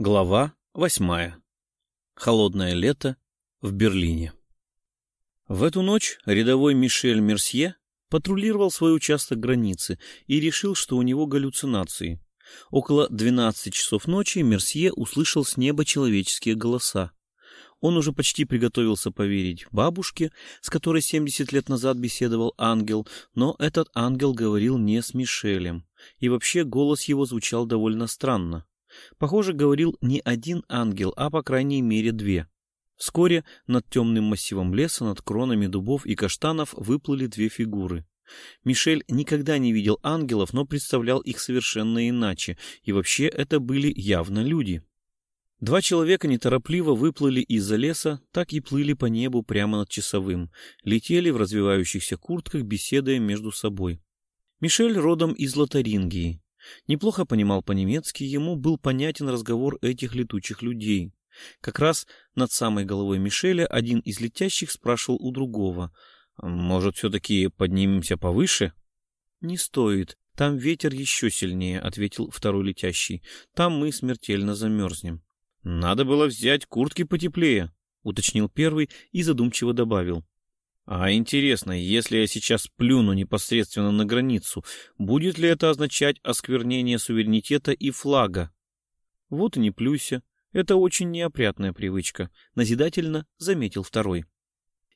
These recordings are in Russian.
Глава восьмая. Холодное лето в Берлине. В эту ночь рядовой Мишель Мерсье патрулировал свой участок границы и решил, что у него галлюцинации. Около 12 часов ночи Мерсье услышал с неба человеческие голоса. Он уже почти приготовился поверить бабушке, с которой 70 лет назад беседовал ангел, но этот ангел говорил не с Мишелем, и вообще голос его звучал довольно странно. Похоже, говорил не один ангел, а по крайней мере две. Вскоре над темным массивом леса, над кронами дубов и каштанов выплыли две фигуры. Мишель никогда не видел ангелов, но представлял их совершенно иначе, и вообще это были явно люди. Два человека неторопливо выплыли из-за леса, так и плыли по небу прямо над часовым, летели в развивающихся куртках, беседуя между собой. Мишель родом из Лотарингии. Неплохо понимал по-немецки, ему был понятен разговор этих летучих людей. Как раз над самой головой Мишеля один из летящих спрашивал у другого, «Может, все-таки поднимемся повыше?» «Не стоит. Там ветер еще сильнее», — ответил второй летящий. «Там мы смертельно замерзнем». «Надо было взять куртки потеплее», — уточнил первый и задумчиво добавил. А интересно, если я сейчас плюну непосредственно на границу, будет ли это означать осквернение суверенитета и флага? Вот и не плюйся. Это очень неопрятная привычка, назидательно заметил второй.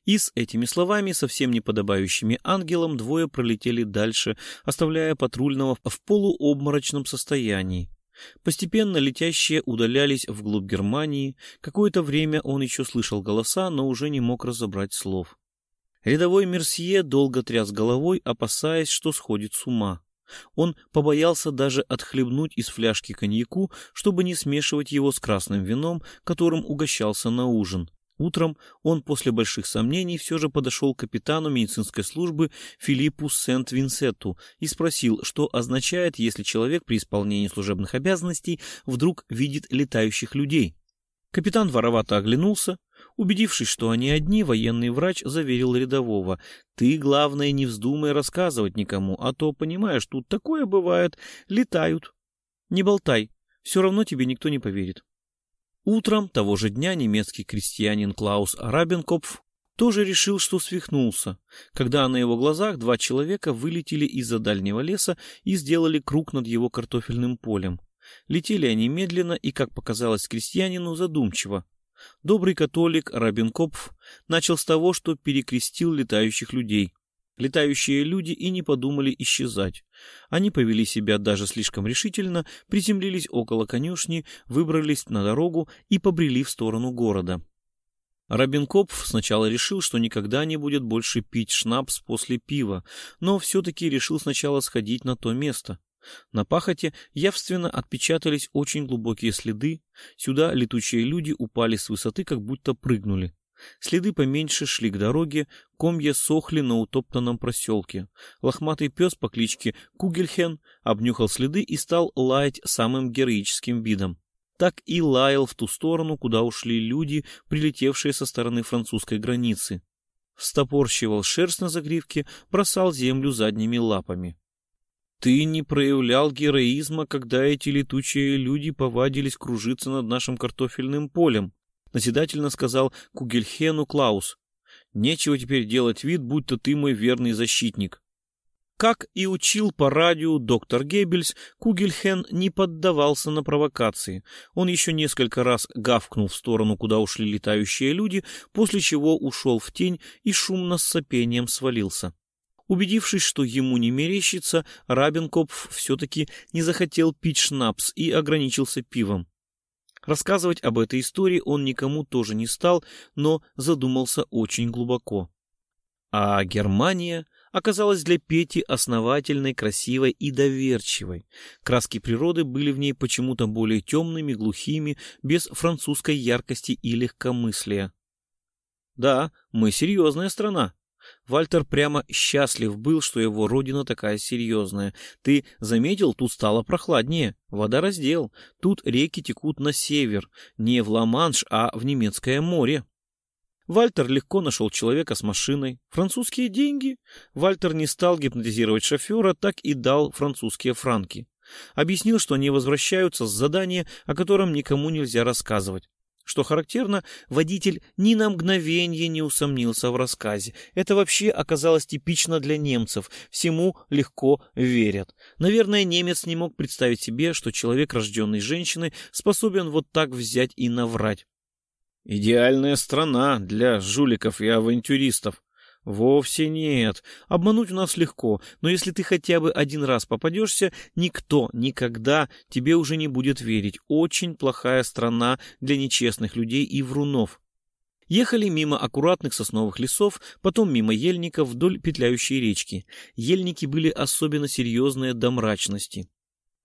И с этими словами, совсем не подобающими ангелам, двое пролетели дальше, оставляя патрульного в полуобморочном состоянии. Постепенно летящие удалялись вглубь Германии. Какое-то время он еще слышал голоса, но уже не мог разобрать слов. Рядовой Мерсье долго тряс головой, опасаясь, что сходит с ума. Он побоялся даже отхлебнуть из фляжки коньяку, чтобы не смешивать его с красным вином, которым угощался на ужин. Утром он после больших сомнений все же подошел к капитану медицинской службы Филиппу Сент-Винсету и спросил, что означает, если человек при исполнении служебных обязанностей вдруг видит летающих людей. Капитан воровато оглянулся, Убедившись, что они одни, военный врач заверил рядового. «Ты, главное, не вздумай рассказывать никому, а то, понимаешь, тут такое бывает. Летают. Не болтай, все равно тебе никто не поверит». Утром того же дня немецкий крестьянин Клаус Рабенкопф тоже решил, что свихнулся, когда на его глазах два человека вылетели из-за дальнего леса и сделали круг над его картофельным полем. Летели они медленно и, как показалось крестьянину, задумчиво. Добрый католик Рабин Копф начал с того, что перекрестил летающих людей. Летающие люди и не подумали исчезать. Они повели себя даже слишком решительно, приземлились около конюшни, выбрались на дорогу и побрели в сторону города. Рабинкопф сначала решил, что никогда не будет больше пить шнапс после пива, но все-таки решил сначала сходить на то место. На пахоте явственно отпечатались очень глубокие следы. Сюда летучие люди упали с высоты, как будто прыгнули. Следы поменьше шли к дороге, комья сохли на утоптанном проселке. Лохматый пес по кличке Кугельхен обнюхал следы и стал лаять самым героическим видом. Так и лаял в ту сторону, куда ушли люди, прилетевшие со стороны французской границы. Встопорщивал шерсть на загривке, бросал землю задними лапами. Ты не проявлял героизма, когда эти летучие люди повадились кружиться над нашим картофельным полем, назидательно сказал Кугельхену Клаус. Нечего теперь делать вид, будто ты мой верный защитник. Как и учил по радио доктор Геббельс, Кугельхен не поддавался на провокации. Он еще несколько раз гавкнул в сторону, куда ушли летающие люди, после чего ушел в тень и шумно с сопением свалился. Убедившись, что ему не мерещится, Рабенкопф все-таки не захотел пить шнапс и ограничился пивом. Рассказывать об этой истории он никому тоже не стал, но задумался очень глубоко. А Германия оказалась для Пети основательной, красивой и доверчивой. Краски природы были в ней почему-то более темными, глухими, без французской яркости и легкомыслия. «Да, мы серьезная страна», Вальтер прямо счастлив был, что его родина такая серьезная. Ты заметил, тут стало прохладнее. Вода раздел. Тут реки текут на север. Не в Ла-Манш, а в немецкое море. Вальтер легко нашел человека с машиной. Французские деньги? Вальтер не стал гипнотизировать шофера, так и дал французские франки. Объяснил, что они возвращаются с задания, о котором никому нельзя рассказывать. Что характерно, водитель ни на мгновение не усомнился в рассказе. Это вообще оказалось типично для немцев. Всему легко верят. Наверное, немец не мог представить себе, что человек, рожденный женщиной, способен вот так взять и наврать. Идеальная страна для жуликов и авантюристов, Вовсе нет. Обмануть у нас легко, но если ты хотя бы один раз попадешься, никто никогда тебе уже не будет верить. Очень плохая страна для нечестных людей и врунов. Ехали мимо аккуратных сосновых лесов, потом мимо ельников вдоль петляющей речки. Ельники были особенно серьезные до мрачности.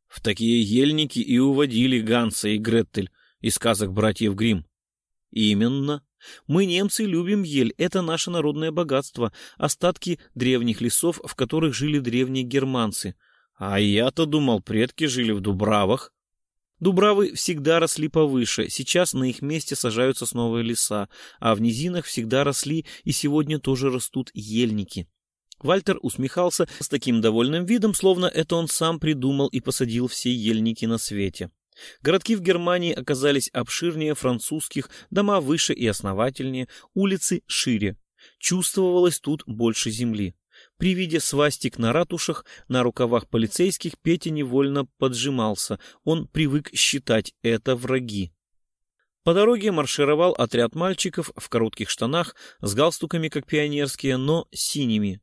В такие ельники и уводили Ганса и Греттель из сказок братьев Гримм. Именно. Мы, немцы, любим ель, это наше народное богатство, остатки древних лесов, в которых жили древние германцы. А я-то думал, предки жили в дубравах. Дубравы всегда росли повыше, сейчас на их месте сажаются сосновые леса, а в низинах всегда росли и сегодня тоже растут ельники. Вальтер усмехался с таким довольным видом, словно это он сам придумал и посадил все ельники на свете. Городки в Германии оказались обширнее французских, дома выше и основательнее, улицы шире. Чувствовалось тут больше земли. При виде свастик на ратушах, на рукавах полицейских Петя невольно поджимался. Он привык считать это враги. По дороге маршировал отряд мальчиков в коротких штанах с галстуками, как пионерские, но синими.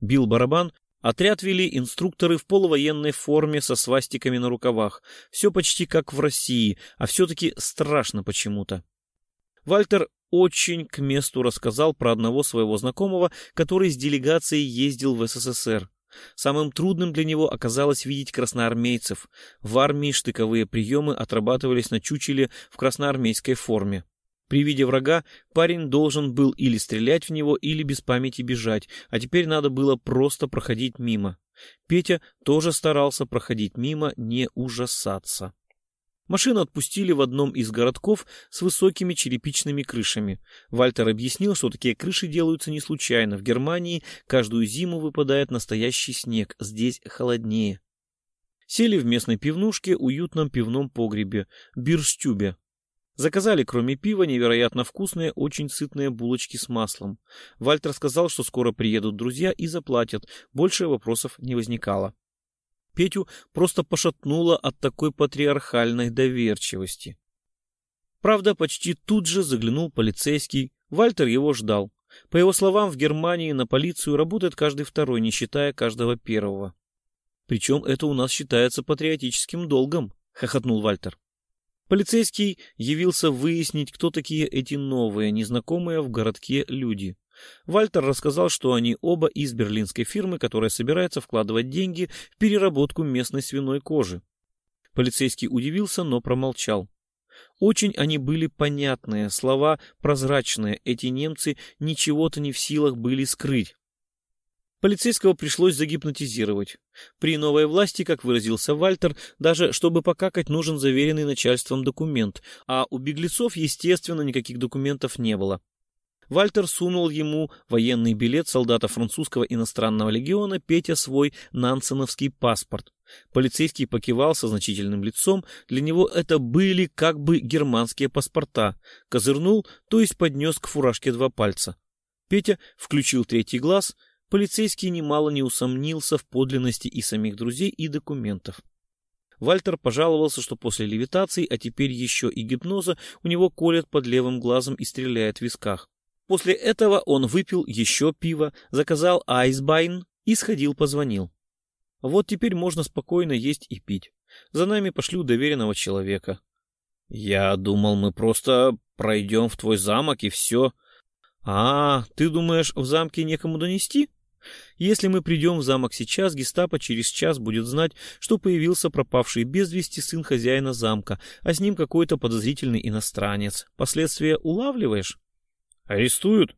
Бил барабан, Отряд вели инструкторы в полувоенной форме со свастиками на рукавах. Все почти как в России, а все-таки страшно почему-то. Вальтер очень к месту рассказал про одного своего знакомого, который с делегацией ездил в СССР. Самым трудным для него оказалось видеть красноармейцев. В армии штыковые приемы отрабатывались на чучеле в красноармейской форме. При виде врага парень должен был или стрелять в него, или без памяти бежать, а теперь надо было просто проходить мимо. Петя тоже старался проходить мимо, не ужасаться. Машину отпустили в одном из городков с высокими черепичными крышами. Вальтер объяснил, что такие крыши делаются не случайно. В Германии каждую зиму выпадает настоящий снег, здесь холоднее. Сели в местной пивнушке, уютном пивном погребе, бирстюбе. Заказали, кроме пива, невероятно вкусные, очень сытные булочки с маслом. Вальтер сказал, что скоро приедут друзья и заплатят. Больше вопросов не возникало. Петю просто пошатнуло от такой патриархальной доверчивости. Правда, почти тут же заглянул полицейский. Вальтер его ждал. По его словам, в Германии на полицию работает каждый второй, не считая каждого первого. Причем это у нас считается патриотическим долгом, хохотнул Вальтер. Полицейский явился выяснить, кто такие эти новые, незнакомые в городке люди. Вальтер рассказал, что они оба из берлинской фирмы, которая собирается вкладывать деньги в переработку местной свиной кожи. Полицейский удивился, но промолчал. Очень они были понятные, слова прозрачные, эти немцы ничего-то не в силах были скрыть. Полицейского пришлось загипнотизировать. При новой власти, как выразился Вальтер, даже чтобы покакать, нужен заверенный начальством документ, а у беглецов, естественно, никаких документов не было. Вальтер сунул ему военный билет солдата французского иностранного легиона, Петя свой нансеновский паспорт. Полицейский покивал со значительным лицом, для него это были как бы германские паспорта. Козырнул, то есть поднес к фуражке два пальца. Петя включил третий глаз — полицейский немало не усомнился в подлинности и самих друзей, и документов. Вальтер пожаловался, что после левитации, а теперь еще и гипноза, у него колет под левым глазом и стреляет в висках. После этого он выпил еще пиво, заказал айсбайн и сходил позвонил. Вот теперь можно спокойно есть и пить. За нами пошлю доверенного человека. Я думал, мы просто пройдем в твой замок и все. А, ты думаешь, в замке некому донести? Если мы придем в замок сейчас, гестапо через час будет знать, что появился пропавший без вести сын хозяина замка, а с ним какой-то подозрительный иностранец. Последствия улавливаешь? Арестуют?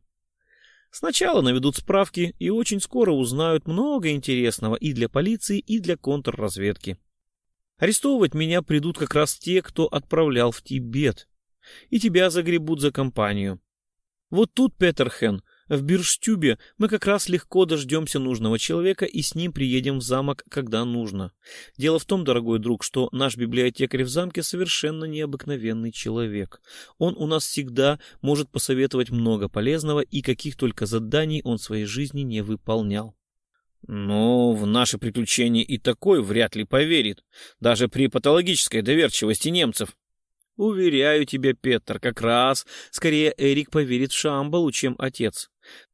Сначала наведут справки и очень скоро узнают много интересного и для полиции, и для контрразведки. Арестовывать меня придут как раз те, кто отправлял в Тибет. И тебя загребут за компанию. Вот тут, Петерхен, В Бирштюбе мы как раз легко дождемся нужного человека и с ним приедем в замок, когда нужно. Дело в том, дорогой друг, что наш библиотекарь в замке совершенно необыкновенный человек. Он у нас всегда может посоветовать много полезного и каких только заданий он в своей жизни не выполнял. Но в наши приключения и такой вряд ли поверит, даже при патологической доверчивости немцев. Уверяю тебя, Петр, как раз скорее Эрик поверит Шамбалу, чем отец.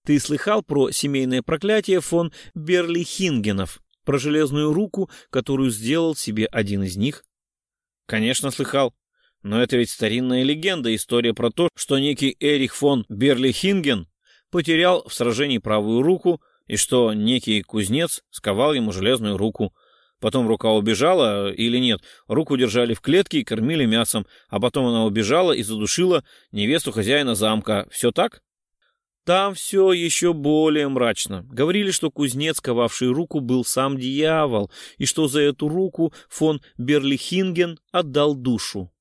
Ты слыхал про семейное проклятие фон Берлихингенов, про железную руку, которую сделал себе один из них? Конечно, слыхал. Но это ведь старинная легенда, история про то, что некий Эрих фон Берлихинген потерял в сражении правую руку, и что некий кузнец сковал ему железную руку. Потом рука убежала или нет, руку держали в клетке и кормили мясом, а потом она убежала и задушила невесту хозяина замка. Все так? Там все еще более мрачно. Говорили, что кузнец, ковавший руку, был сам дьявол, и что за эту руку фон Берлихинген отдал душу.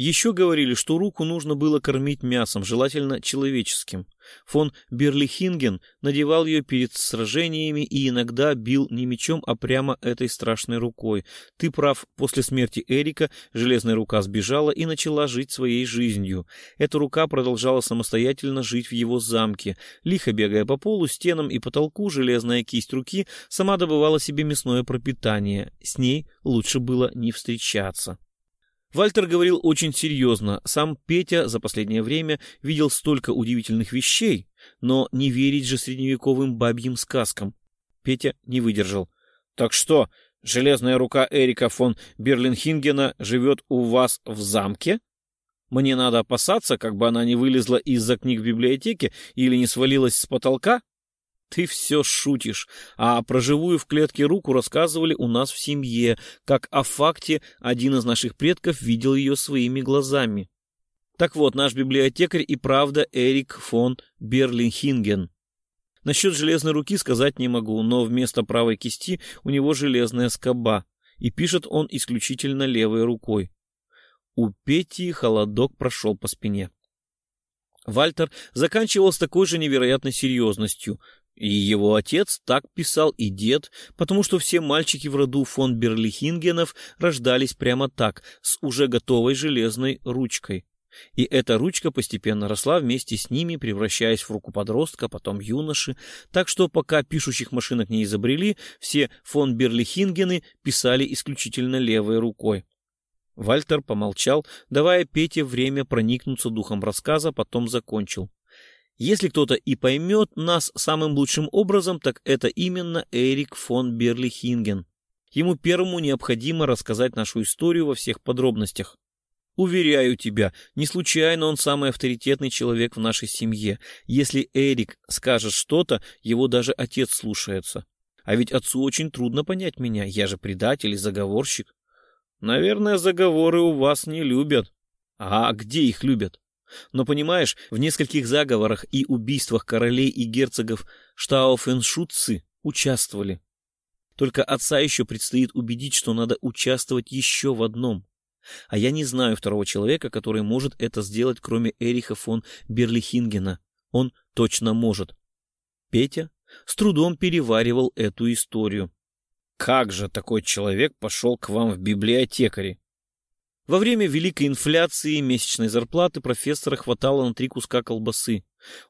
Еще говорили, что руку нужно было кормить мясом, желательно человеческим. Фон Берлихинген надевал ее перед сражениями и иногда бил не мечом, а прямо этой страшной рукой. Ты прав, после смерти Эрика железная рука сбежала и начала жить своей жизнью. Эта рука продолжала самостоятельно жить в его замке. Лихо бегая по полу, стенам и потолку, железная кисть руки сама добывала себе мясное пропитание. С ней лучше было не встречаться. Вальтер говорил очень серьезно. Сам Петя за последнее время видел столько удивительных вещей, но не верить же средневековым бабьим сказкам. Петя не выдержал. «Так что, железная рука Эрика фон Берлинхингена живет у вас в замке? Мне надо опасаться, как бы она не вылезла из-за книг в библиотеке или не свалилась с потолка?» Ты все шутишь. А про живую в клетке руку рассказывали у нас в семье, как о факте один из наших предков видел ее своими глазами. Так вот, наш библиотекарь и правда Эрик фон Берлинхинген. Насчет железной руки сказать не могу, но вместо правой кисти у него железная скоба, и пишет он исключительно левой рукой. У Пети холодок прошел по спине. Вальтер заканчивал с такой же невероятной серьезностью. И его отец так писал и дед, потому что все мальчики в роду фон Берлихингенов рождались прямо так, с уже готовой железной ручкой. И эта ручка постепенно росла вместе с ними, превращаясь в руку подростка, потом юноши, так что пока пишущих машинок не изобрели, все фон Берлихингены писали исключительно левой рукой. Вальтер помолчал, давая Пете время проникнуться духом рассказа, потом закончил. Если кто-то и поймет нас самым лучшим образом, так это именно Эрик фон Берлихинген. Ему первому необходимо рассказать нашу историю во всех подробностях. Уверяю тебя, не случайно он самый авторитетный человек в нашей семье. Если Эрик скажет что-то, его даже отец слушается. А ведь отцу очень трудно понять меня, я же предатель и заговорщик. Наверное, заговоры у вас не любят. А где их любят? Но понимаешь, в нескольких заговорах и убийствах королей и герцогов Штауфеншутцы участвовали. Только отца еще предстоит убедить, что надо участвовать еще в одном. А я не знаю второго человека, который может это сделать, кроме Эриха фон Берлихингена. Он точно может. Петя с трудом переваривал эту историю. Как же такой человек пошел к вам в библиотекаре? Во время великой инфляции месячной зарплаты профессора хватало на три куска колбасы.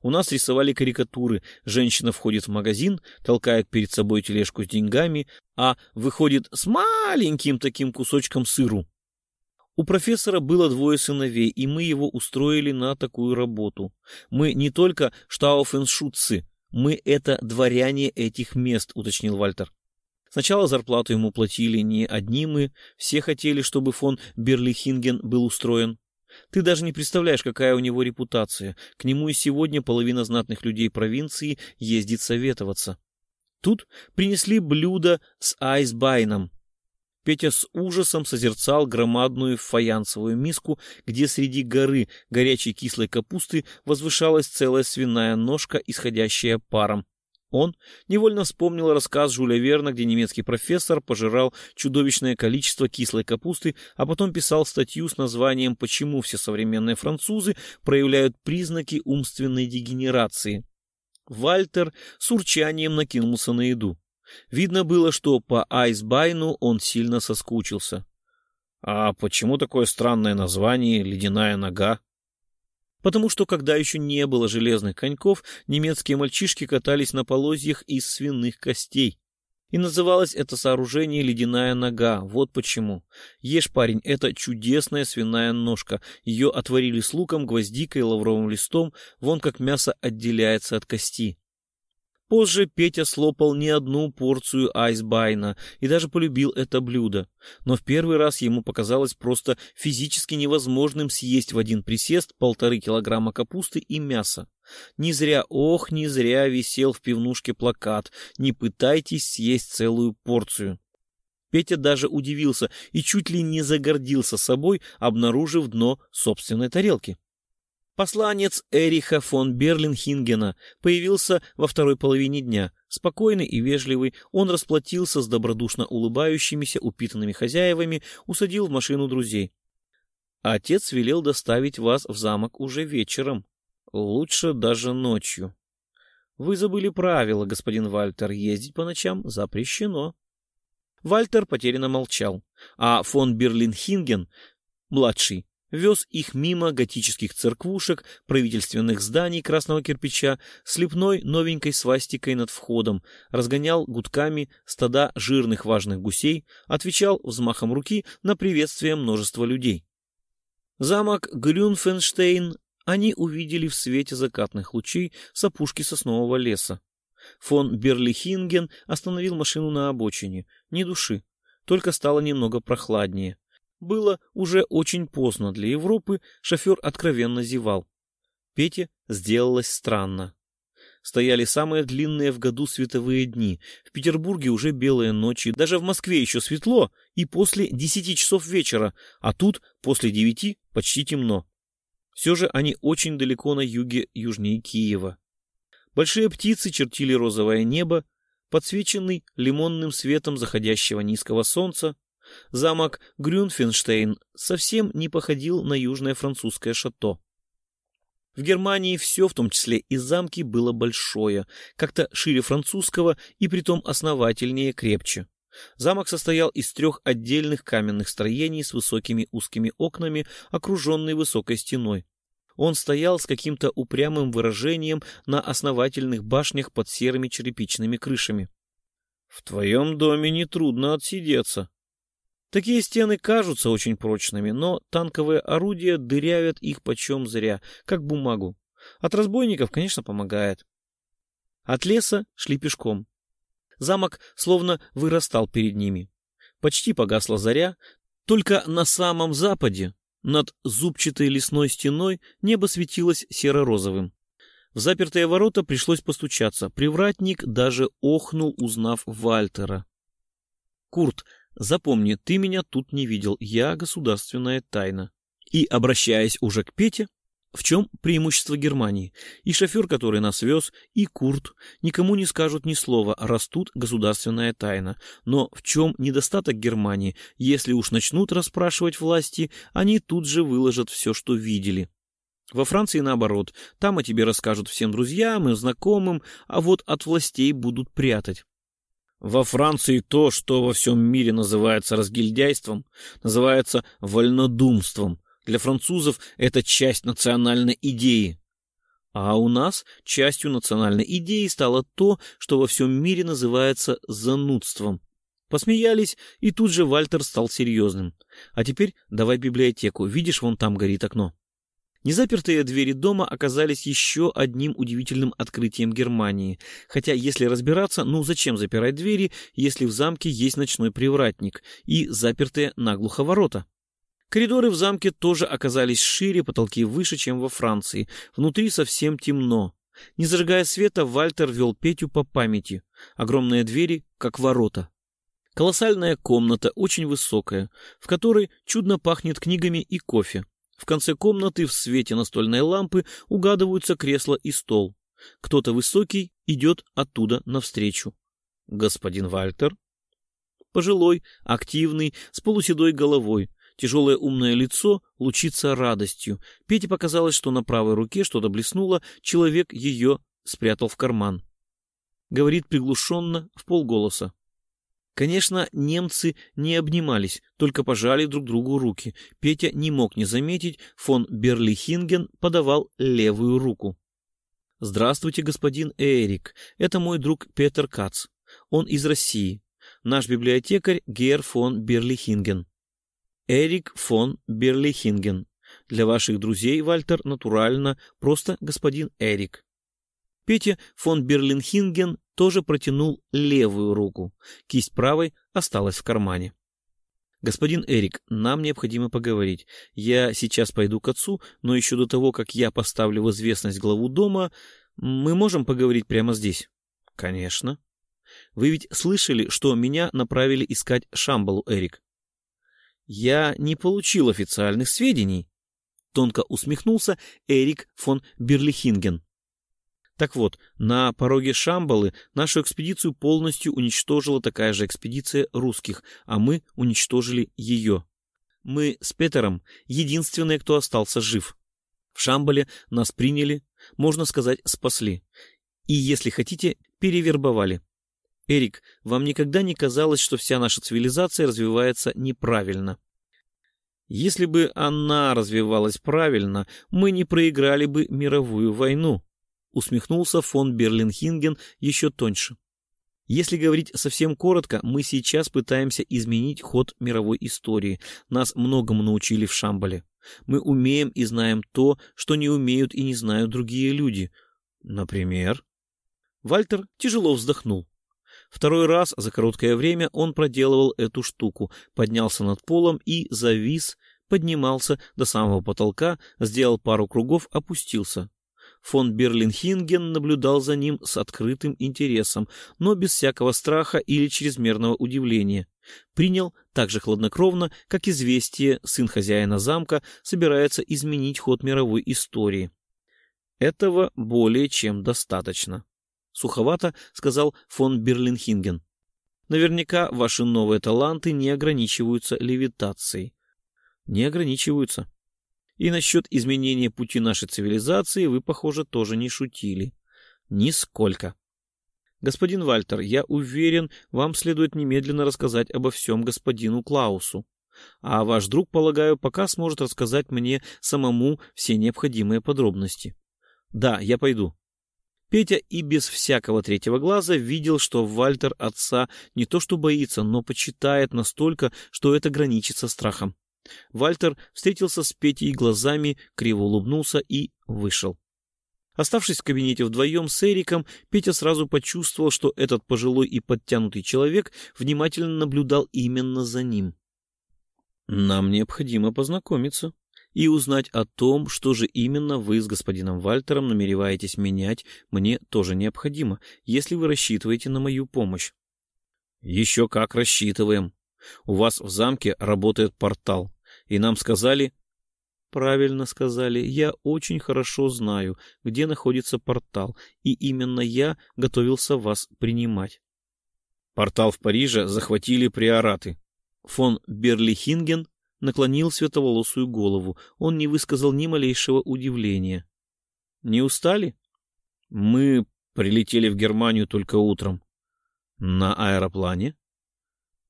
У нас рисовали карикатуры. Женщина входит в магазин, толкает перед собой тележку с деньгами, а выходит с маленьким таким кусочком сыру. У профессора было двое сыновей, и мы его устроили на такую работу. Мы не только штауфеншутцы, мы это дворяне этих мест, уточнил Вальтер. Сначала зарплату ему платили не одни мы, все хотели, чтобы фон Берлихинген был устроен. Ты даже не представляешь, какая у него репутация. К нему и сегодня половина знатных людей провинции ездит советоваться. Тут принесли блюдо с айсбайном. Петя с ужасом созерцал громадную фаянсовую миску, где среди горы горячей кислой капусты возвышалась целая свиная ножка, исходящая паром. Он невольно вспомнил рассказ Жюля Верна, где немецкий профессор пожирал чудовищное количество кислой капусты, а потом писал статью с названием «Почему все современные французы проявляют признаки умственной дегенерации». Вальтер с урчанием накинулся на еду. Видно было, что по Айсбайну он сильно соскучился. А почему такое странное название «Ледяная нога»? Потому что, когда еще не было железных коньков, немецкие мальчишки катались на полозьях из свиных костей. И называлось это сооружение «Ледяная нога». Вот почему. Ешь, парень, это чудесная свиная ножка. Ее отварили с луком, гвоздикой, лавровым листом. Вон как мясо отделяется от кости. Позже Петя слопал не одну порцию айсбайна и даже полюбил это блюдо. Но в первый раз ему показалось просто физически невозможным съесть в один присест полторы килограмма капусты и мяса. Не зря, ох, не зря висел в пивнушке плакат «Не пытайтесь съесть целую порцию». Петя даже удивился и чуть ли не загордился собой, обнаружив дно собственной тарелки. Посланец Эриха фон Берлинхингена появился во второй половине дня. Спокойный и вежливый, он расплатился с добродушно улыбающимися упитанными хозяевами, усадил в машину друзей. Отец велел доставить вас в замок уже вечером. Лучше даже ночью. Вы забыли правила, господин Вальтер, ездить по ночам запрещено. Вальтер потерянно молчал, а фон Берлинхинген, младший, вез их мимо готических церквушек, правительственных зданий красного кирпича, слепной новенькой свастикой над входом, разгонял гудками стада жирных важных гусей, отвечал взмахом руки на приветствие множества людей. Замок Грюнфенштейн они увидели в свете закатных лучей с опушки соснового леса. Фон Берлихинген остановил машину на обочине. Ни души, только стало немного прохладнее. Было уже очень поздно для Европы, шофер откровенно зевал. Пете сделалось странно. Стояли самые длинные в году световые дни. В Петербурге уже белые ночи, даже в Москве еще светло, и после десяти часов вечера, а тут после девяти почти темно. Все же они очень далеко на юге южнее Киева. Большие птицы чертили розовое небо, подсвеченный лимонным светом заходящего низкого солнца, Замок Грюнфенштейн совсем не походил на южное французское шато. В Германии все, в том числе и замки, было большое, как-то шире французского и притом основательнее, крепче. Замок состоял из трех отдельных каменных строений с высокими узкими окнами, окруженный высокой стеной. Он стоял с каким-то упрямым выражением на основательных башнях под серыми черепичными крышами. — В твоем доме нетрудно отсидеться, Такие стены кажутся очень прочными, но танковые орудия дырявят их почем зря, как бумагу. От разбойников, конечно, помогает. От леса шли пешком. Замок словно вырастал перед ними. Почти погасла заря, только на самом западе, над зубчатой лесной стеной, небо светилось серо-розовым. В запертые ворота пришлось постучаться. Привратник даже охнул, узнав Вальтера. «Курт, Запомни, ты меня тут не видел, я государственная тайна. И, обращаясь уже к Пете, в чем преимущество Германии? И шофер, который нас вез, и Курт никому не скажут ни слова, растут государственная тайна. Но в чем недостаток Германии? Если уж начнут расспрашивать власти, они тут же выложат все, что видели. Во Франции наоборот, там о тебе расскажут всем друзьям и знакомым, а вот от властей будут прятать. Во Франции то, что во всем мире называется разгильдяйством, называется вольнодумством. Для французов это часть национальной идеи. А у нас частью национальной идеи стало то, что во всем мире называется занудством. Посмеялись, и тут же Вальтер стал серьезным. А теперь давай библиотеку. Видишь, вон там горит окно. Незапертые двери дома оказались еще одним удивительным открытием Германии. Хотя, если разбираться, ну зачем запирать двери, если в замке есть ночной привратник и запертые наглухо ворота? Коридоры в замке тоже оказались шире, потолки выше, чем во Франции. Внутри совсем темно. Не зажигая света, Вальтер вел Петю по памяти. Огромные двери, как ворота. Колоссальная комната, очень высокая, в которой чудно пахнет книгами и кофе. В конце комнаты в свете настольной лампы угадываются кресло и стол. Кто-то высокий идет оттуда навстречу. Господин Вальтер. Пожилой, активный, с полуседой головой. Тяжелое умное лицо лучится радостью. Пете показалось, что на правой руке что-то блеснуло, человек ее спрятал в карман. Говорит приглушенно, в полголоса. Конечно, немцы не обнимались, только пожали друг другу руки. Петя не мог не заметить, фон Берлихинген подавал левую руку. «Здравствуйте, господин Эрик. Это мой друг Петер Кац. Он из России. Наш библиотекарь Гер фон Берлихинген. Эрик фон Берлихинген. Для ваших друзей, Вальтер, натурально, просто господин Эрик. Петя фон Берлинхинген тоже протянул левую руку. Кисть правой осталась в кармане. «Господин Эрик, нам необходимо поговорить. Я сейчас пойду к отцу, но еще до того, как я поставлю в известность главу дома, мы можем поговорить прямо здесь?» «Конечно». «Вы ведь слышали, что меня направили искать Шамбалу, Эрик?» «Я не получил официальных сведений», — тонко усмехнулся Эрик фон Берлихинген. Так вот, на пороге Шамбалы нашу экспедицию полностью уничтожила такая же экспедиция русских, а мы уничтожили ее. Мы с Петером единственные, кто остался жив. В Шамбале нас приняли, можно сказать, спасли. И, если хотите, перевербовали. Эрик, вам никогда не казалось, что вся наша цивилизация развивается неправильно? Если бы она развивалась правильно, мы не проиграли бы мировую войну усмехнулся фон Берлинхинген еще тоньше. Если говорить совсем коротко, мы сейчас пытаемся изменить ход мировой истории. Нас многому научили в Шамбале. Мы умеем и знаем то, что не умеют и не знают другие люди. Например? Вальтер тяжело вздохнул. Второй раз за короткое время он проделывал эту штуку, поднялся над полом и завис, поднимался до самого потолка, сделал пару кругов, опустился. Фон Берлинхинген наблюдал за ним с открытым интересом, но без всякого страха или чрезмерного удивления. Принял так же хладнокровно, как известие, сын хозяина замка собирается изменить ход мировой истории. Этого более чем достаточно. Суховато сказал фон Берлинхинген. Наверняка ваши новые таланты не ограничиваются левитацией. Не ограничиваются. И насчет изменения пути нашей цивилизации вы, похоже, тоже не шутили. Нисколько. Господин Вальтер, я уверен, вам следует немедленно рассказать обо всем господину Клаусу. А ваш друг, полагаю, пока сможет рассказать мне самому все необходимые подробности. Да, я пойду. Петя и без всякого третьего глаза видел, что Вальтер отца не то что боится, но почитает настолько, что это граничит со страхом. Вальтер встретился с Петей глазами, криво улыбнулся и вышел. Оставшись в кабинете вдвоем с Эриком, Петя сразу почувствовал, что этот пожилой и подтянутый человек внимательно наблюдал именно за ним. «Нам необходимо познакомиться и узнать о том, что же именно вы с господином Вальтером намереваетесь менять, мне тоже необходимо, если вы рассчитываете на мою помощь». «Еще как рассчитываем. У вас в замке работает портал и нам сказали... Правильно сказали, я очень хорошо знаю, где находится портал, и именно я готовился вас принимать. Портал в Париже захватили приораты. Фон Берлихинген наклонил световолосую голову. Он не высказал ни малейшего удивления. Не устали? Мы прилетели в Германию только утром. На аэроплане?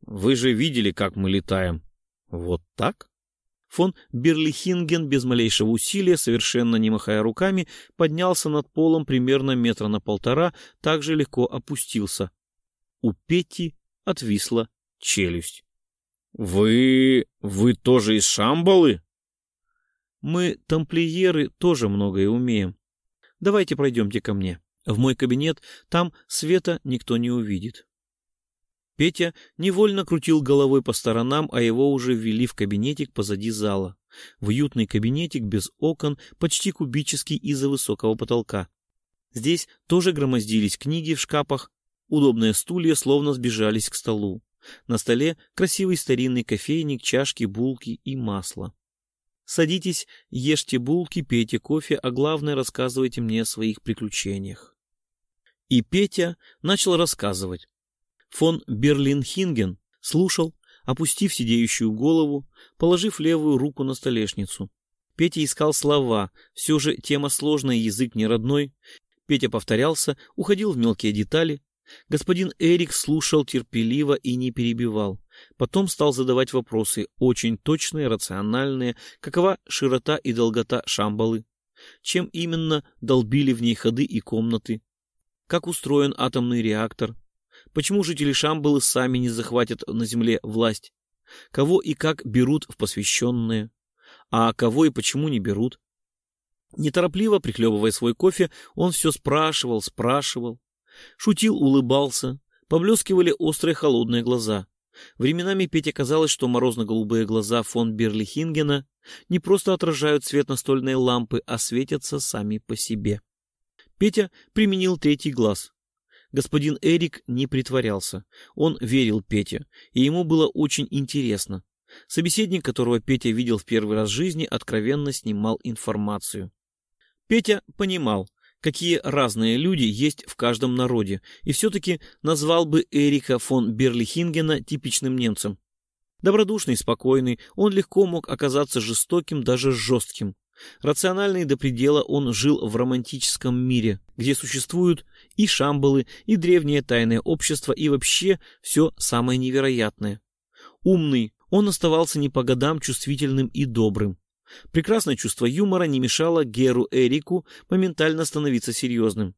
Вы же видели, как мы летаем. Вот так? Фон Берлихинген без малейшего усилия, совершенно не махая руками, поднялся над полом примерно метра на полтора, также легко опустился. У Пети отвисла челюсть. — Вы... вы тоже из Шамбалы? — Мы, тамплиеры, тоже многое умеем. Давайте пройдемте ко мне. В мой кабинет, там света никто не увидит. Петя невольно крутил головой по сторонам, а его уже ввели в кабинетик позади зала. В уютный кабинетик без окон, почти кубический из-за высокого потолка. Здесь тоже громоздились книги в шкафах, удобные стулья словно сбежались к столу. На столе красивый старинный кофейник, чашки, булки и масло. Садитесь, ешьте булки, пейте кофе, а главное рассказывайте мне о своих приключениях. И Петя начал рассказывать. Фон Берлинхинген слушал, опустив сидеющую голову, положив левую руку на столешницу. Петя искал слова, все же тема сложная, язык не родной. Петя повторялся, уходил в мелкие детали. Господин Эрик слушал терпеливо и не перебивал. Потом стал задавать вопросы, очень точные, рациональные, какова широта и долгота Шамбалы, чем именно долбили в ней ходы и комнаты, как устроен атомный реактор, почему жители Шамбалы сами не захватят на земле власть, кого и как берут в посвященные, а кого и почему не берут. Неторопливо, прихлебывая свой кофе, он все спрашивал, спрашивал. Шутил, улыбался, поблескивали острые холодные глаза. Временами Пете казалось, что морозно-голубые глаза фон Берлихингена не просто отражают свет настольной лампы, а светятся сами по себе. Петя применил третий глаз. Господин Эрик не притворялся. Он верил Пете, и ему было очень интересно. Собеседник, которого Петя видел в первый раз в жизни, откровенно снимал информацию. Петя понимал, какие разные люди есть в каждом народе, и все-таки назвал бы Эрика фон Берлихингена типичным немцем. Добродушный, спокойный, он легко мог оказаться жестоким, даже жестким. Рациональный до предела он жил в романтическом мире, где существуют и шамбалы, и древнее тайное общество, и вообще все самое невероятное. Умный, он оставался не по годам чувствительным и добрым. Прекрасное чувство юмора не мешало Геру Эрику моментально становиться серьезным.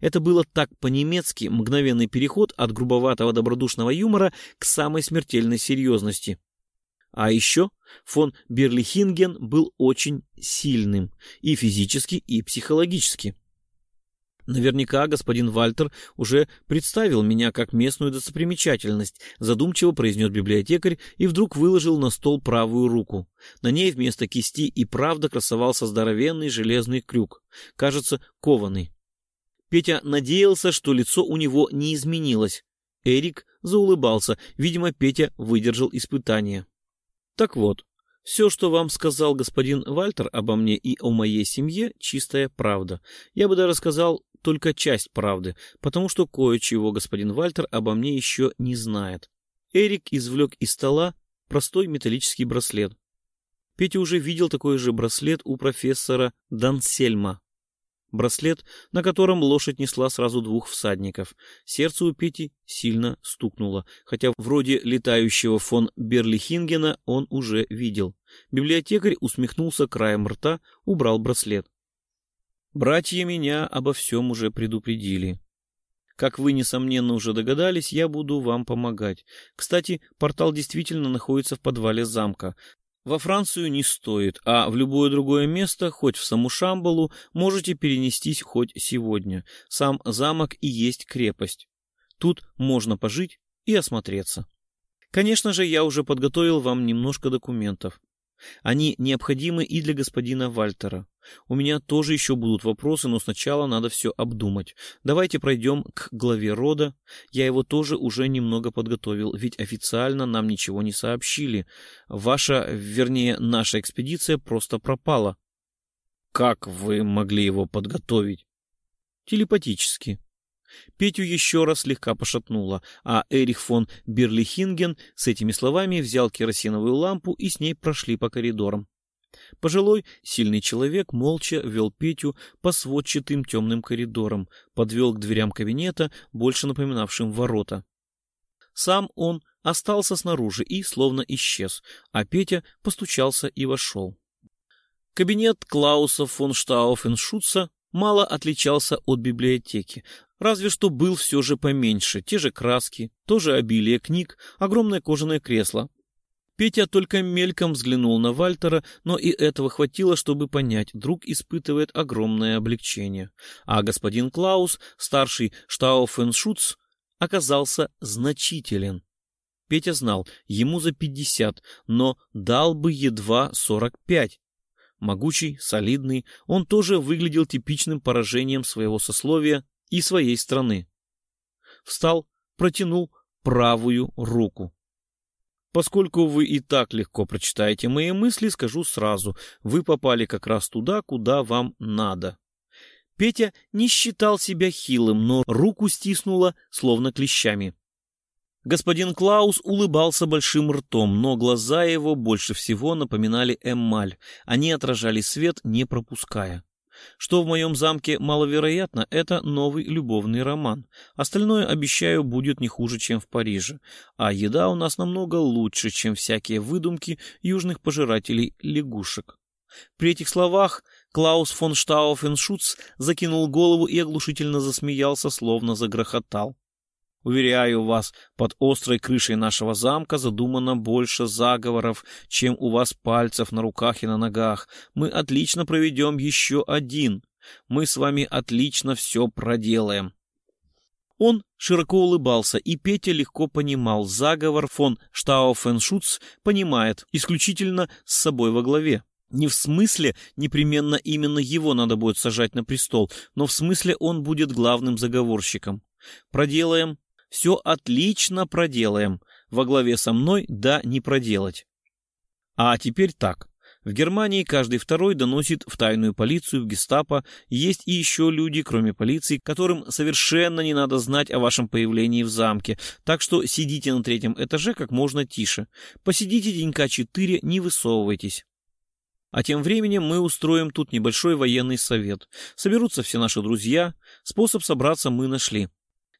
Это было так по-немецки мгновенный переход от грубоватого добродушного юмора к самой смертельной серьезности. А еще фон Берлихинген был очень сильным и физически, и психологически. Наверняка господин Вальтер уже представил меня как местную достопримечательность, задумчиво произнес библиотекарь и вдруг выложил на стол правую руку. На ней вместо кисти и правда красовался здоровенный железный крюк, кажется, кованый. Петя надеялся, что лицо у него не изменилось. Эрик заулыбался, видимо, Петя выдержал испытание. Так вот, все, что вам сказал господин Вальтер обо мне и о моей семье, чистая правда. Я бы даже сказал только часть правды, потому что кое-чего господин Вальтер обо мне еще не знает. Эрик извлек из стола простой металлический браслет. Петя уже видел такой же браслет у профессора Дансельма. Браслет, на котором лошадь несла сразу двух всадников. Сердце у Пети сильно стукнуло, хотя вроде летающего фон Берлихингена он уже видел. Библиотекарь усмехнулся краем рта, убрал браслет. Братья меня обо всем уже предупредили. Как вы, несомненно, уже догадались, я буду вам помогать. Кстати, портал действительно находится в подвале замка. Во Францию не стоит, а в любое другое место, хоть в саму Шамбалу, можете перенестись хоть сегодня. Сам замок и есть крепость. Тут можно пожить и осмотреться. Конечно же, я уже подготовил вам немножко документов. Они необходимы и для господина Вальтера. У меня тоже еще будут вопросы, но сначала надо все обдумать. Давайте пройдем к главе рода. Я его тоже уже немного подготовил, ведь официально нам ничего не сообщили. Ваша, вернее, наша экспедиция просто пропала. Как вы могли его подготовить? Телепатически. Петю еще раз слегка пошатнуло, а Эрих фон Берлихинген с этими словами взял керосиновую лампу и с ней прошли по коридорам. Пожилой, сильный человек молча вел Петю по сводчатым темным коридорам, подвел к дверям кабинета, больше напоминавшим ворота. Сам он остался снаружи и словно исчез, а Петя постучался и вошел. Кабинет Клауса фон Штауфеншутца мало отличался от библиотеки, разве что был все же поменьше, те же краски, тоже обилие книг, огромное кожаное кресло. Петя только мельком взглянул на Вальтера, но и этого хватило, чтобы понять, друг испытывает огромное облегчение. А господин Клаус, старший Штауфеншутц, оказался значителен. Петя знал, ему за пятьдесят, но дал бы едва сорок пять. Могучий, солидный, он тоже выглядел типичным поражением своего сословия и своей страны. Встал, протянул правую руку. Поскольку вы и так легко прочитаете мои мысли, скажу сразу, вы попали как раз туда, куда вам надо. Петя не считал себя хилым, но руку стиснуло, словно клещами. Господин Клаус улыбался большим ртом, но глаза его больше всего напоминали эмаль. Они отражали свет, не пропуская. Что в моем замке маловероятно, это новый любовный роман. Остальное, обещаю, будет не хуже, чем в Париже. А еда у нас намного лучше, чем всякие выдумки южных пожирателей лягушек. При этих словах Клаус фон Штауфеншутц закинул голову и оглушительно засмеялся, словно загрохотал. Уверяю вас, под острой крышей нашего замка задумано больше заговоров, чем у вас пальцев на руках и на ногах. Мы отлично проведем еще один. Мы с вами отлично все проделаем. Он широко улыбался, и Петя легко понимал, заговор фон Штауфеншутц понимает, исключительно с собой во главе. Не в смысле непременно именно его надо будет сажать на престол, но в смысле он будет главным заговорщиком. Проделаем все отлично проделаем. Во главе со мной да не проделать. А теперь так. В Германии каждый второй доносит в тайную полицию, в гестапо. Есть и еще люди, кроме полиции, которым совершенно не надо знать о вашем появлении в замке. Так что сидите на третьем этаже как можно тише. Посидите денька четыре, не высовывайтесь. А тем временем мы устроим тут небольшой военный совет. Соберутся все наши друзья. Способ собраться мы нашли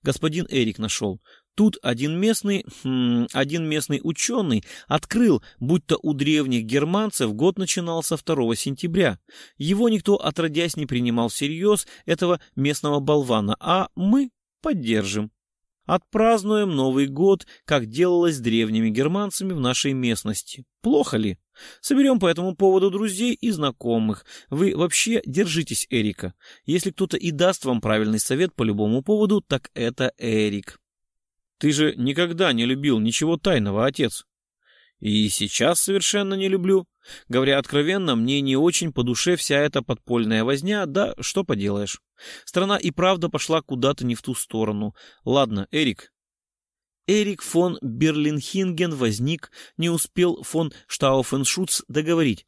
господин Эрик нашел. Тут один местный, хм, один местный ученый открыл, будто у древних германцев год начинался 2 сентября. Его никто отродясь не принимал всерьез, этого местного болвана, а мы поддержим. Отпразднуем Новый год, как делалось с древними германцами в нашей местности. Плохо ли? Соберем по этому поводу друзей и знакомых. Вы вообще держитесь Эрика. Если кто-то и даст вам правильный совет по любому поводу, так это Эрик. Ты же никогда не любил ничего тайного, отец. И сейчас совершенно не люблю. Говоря откровенно, мне не очень по душе вся эта подпольная возня, да что поделаешь. Страна и правда пошла куда-то не в ту сторону. Ладно, Эрик. Эрик фон Берлинхинген возник, не успел фон Штауфеншутц договорить.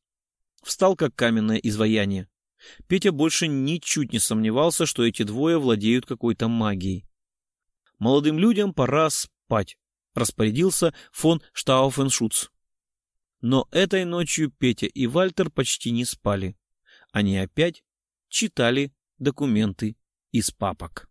Встал как каменное изваяние. Петя больше ничуть не сомневался, что эти двое владеют какой-то магией. Молодым людям пора спать, распорядился фон Штауфеншутц. Но этой ночью Петя и Вальтер почти не спали. Они опять читали документы из папок.